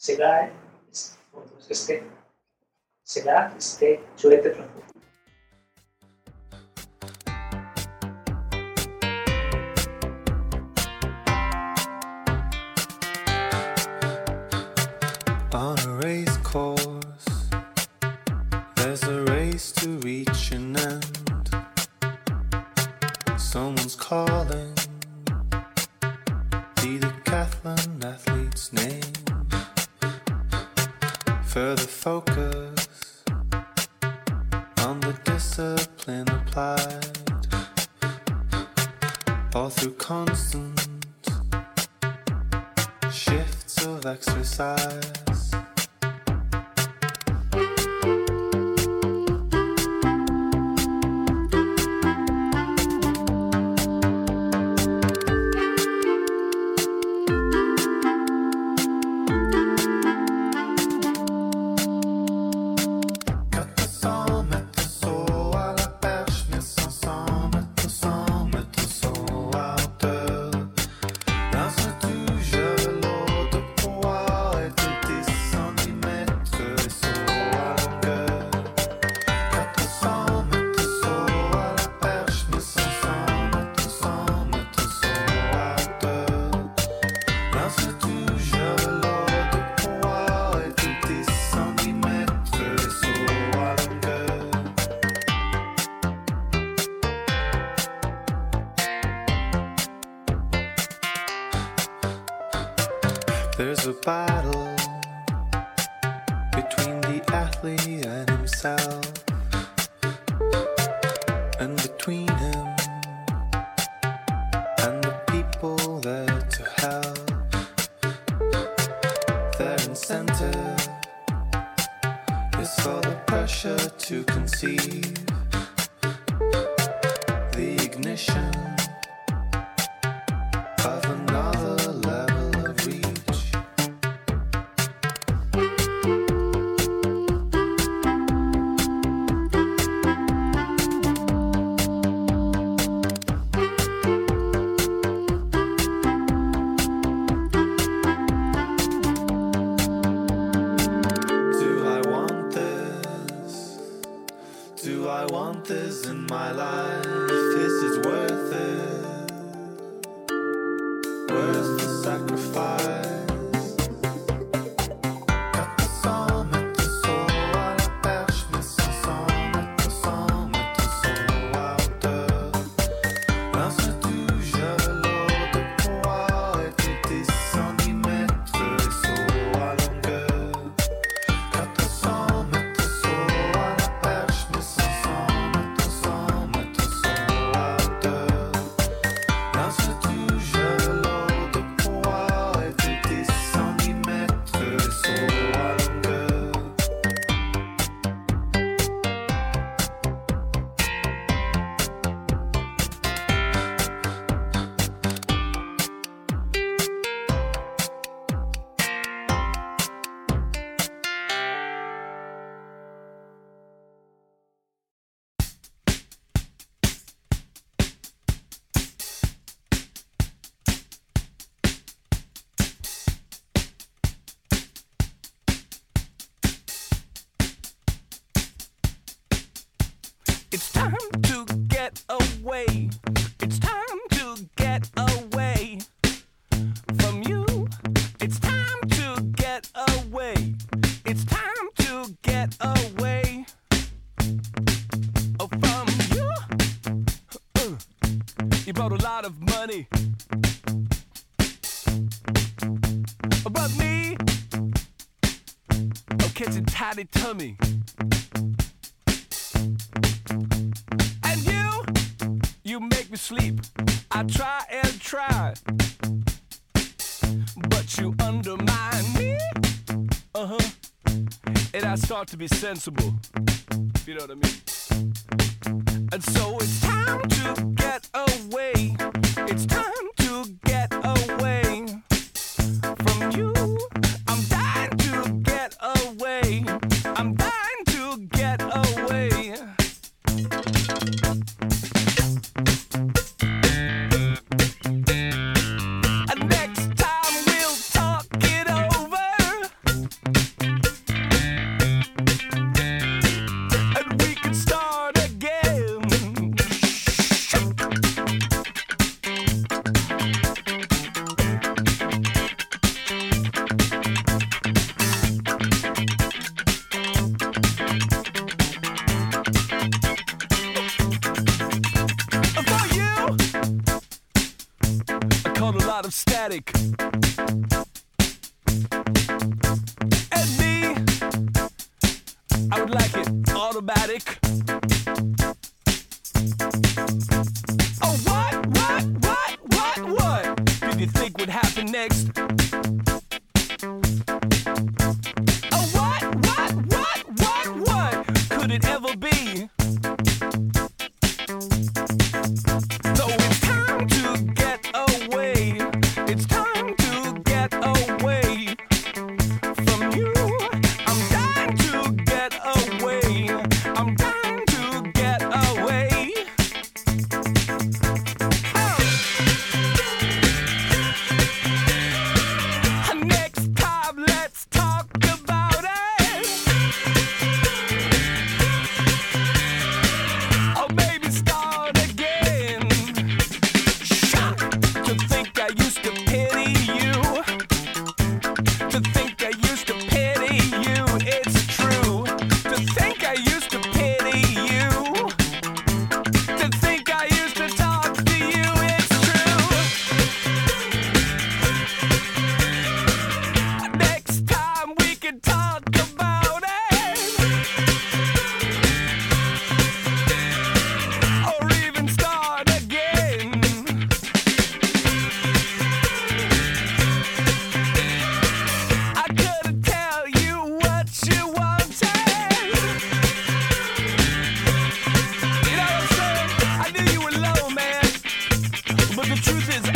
Cigar, what este, the stick? Cigar, stick, chuleta It's time be sensible. Truth is,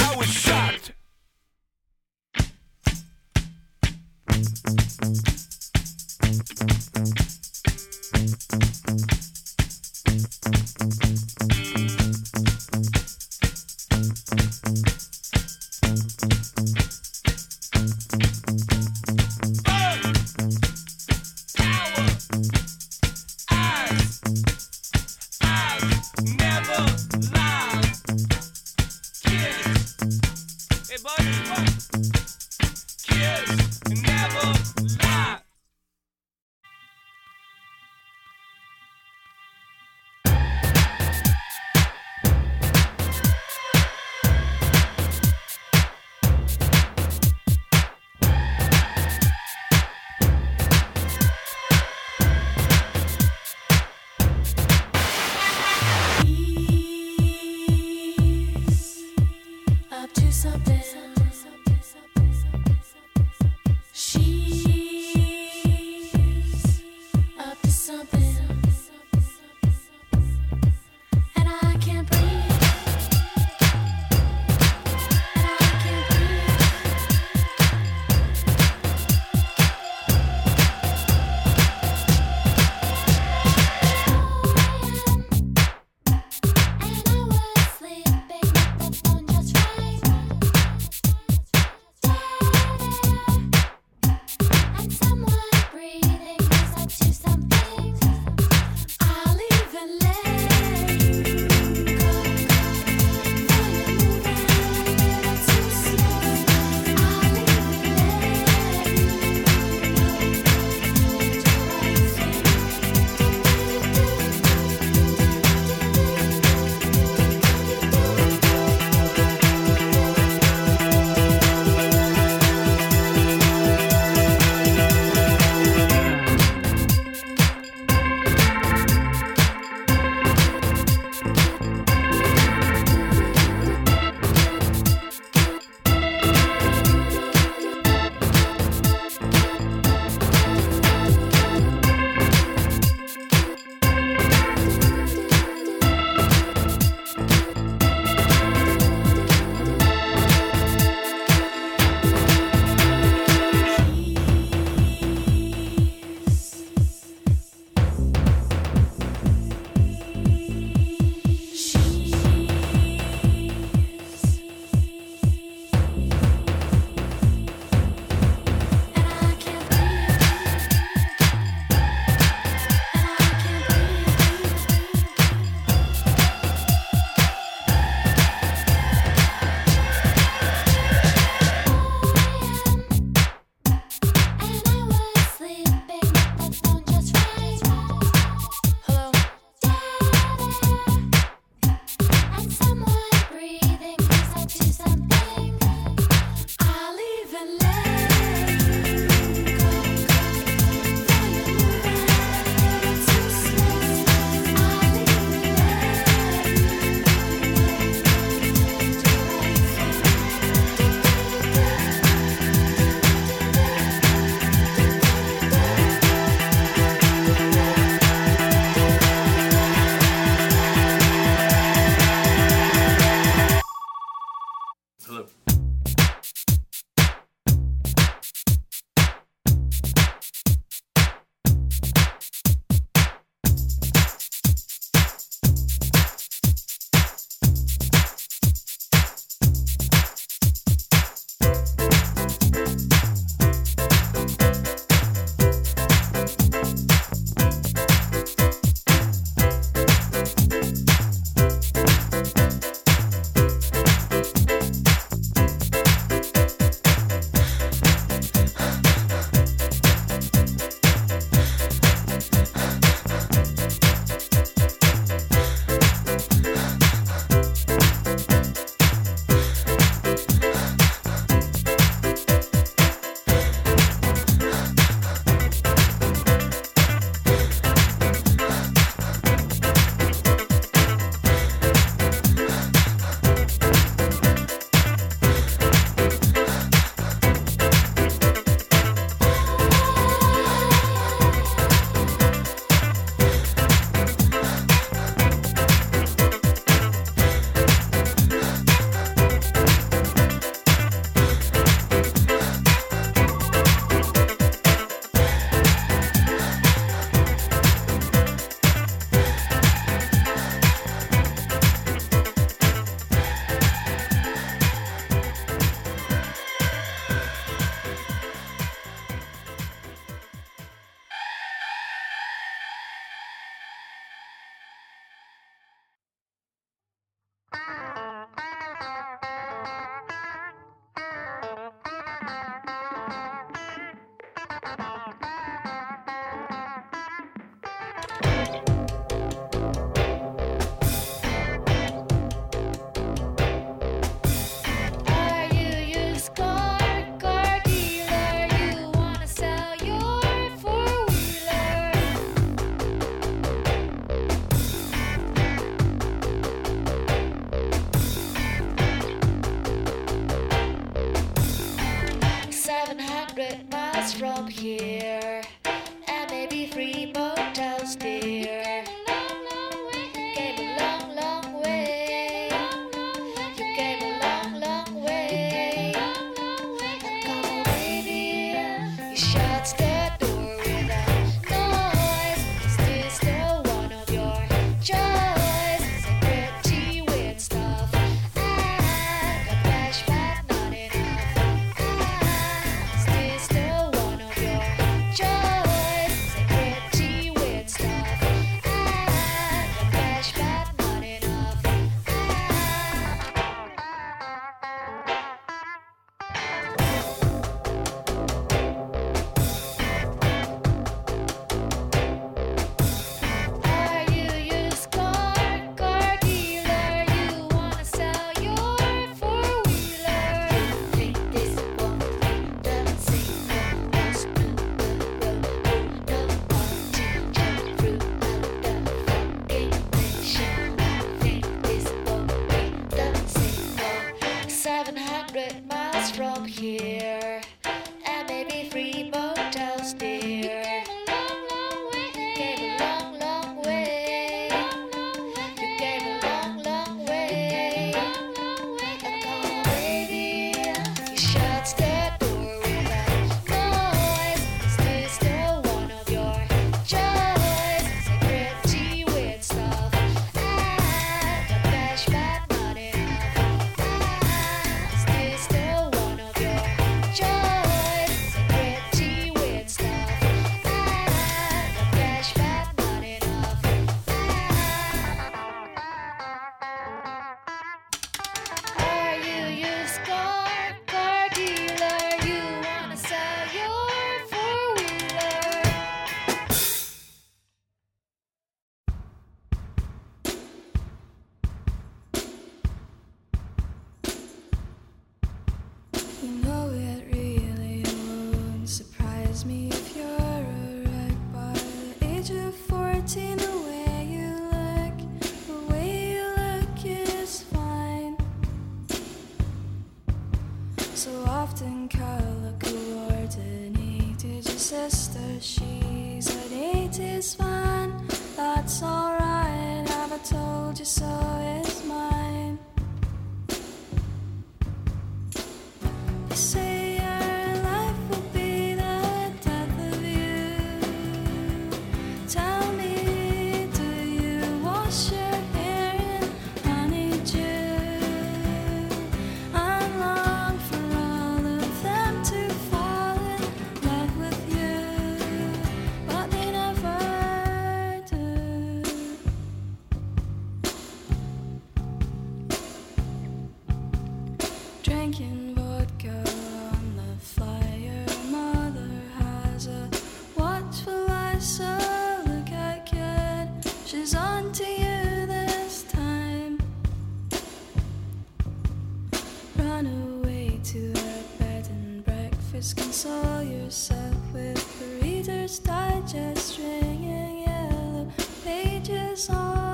Just console yourself with the Reader's Digest, stringing yellow pages on.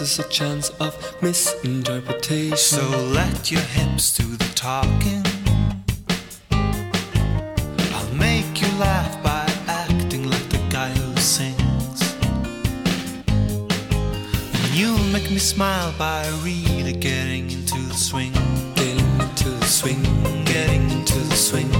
this is a chance of misinterpretation. So let your hips do the talking. I'll make you laugh by acting like the guy who sings. And you'll make me smile by really getting into the swing. Getting into the swing. Getting into the swing.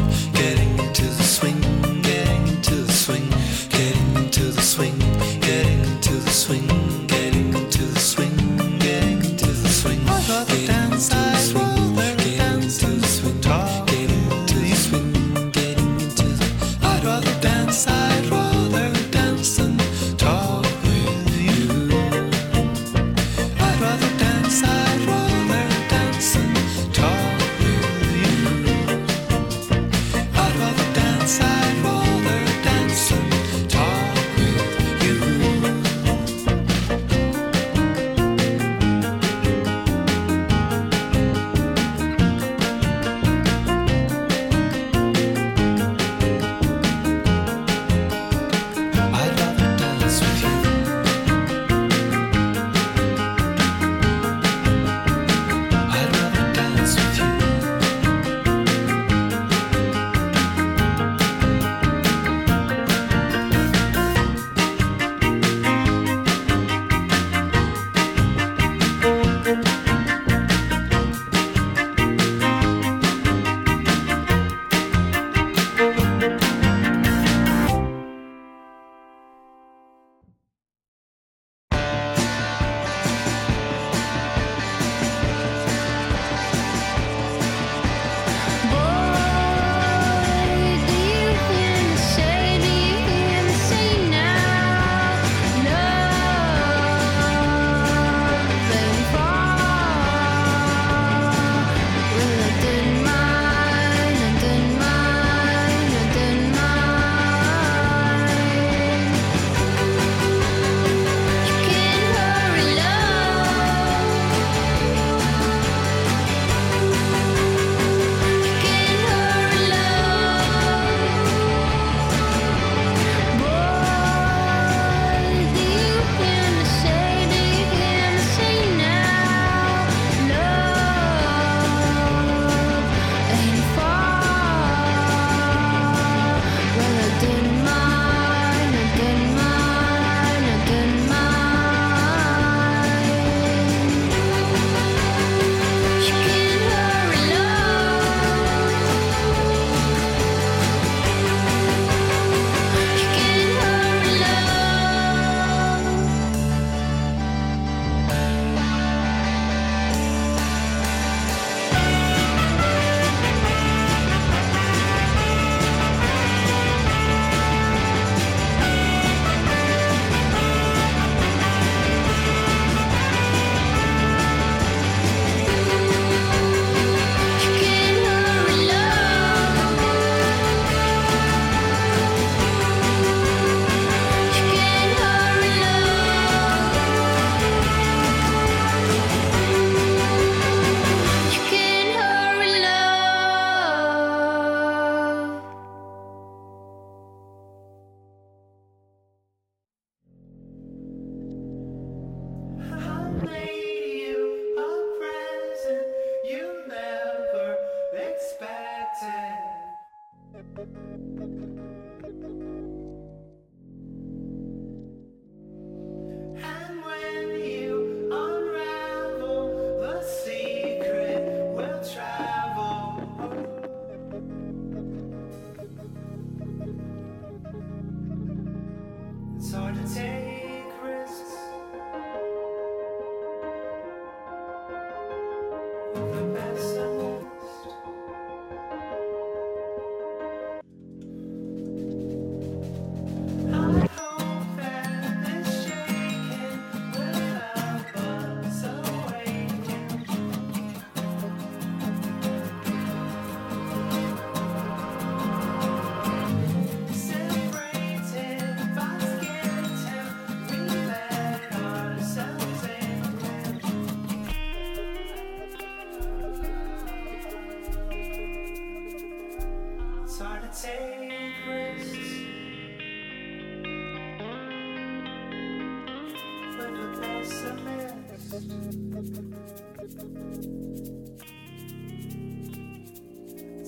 It's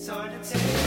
hard to take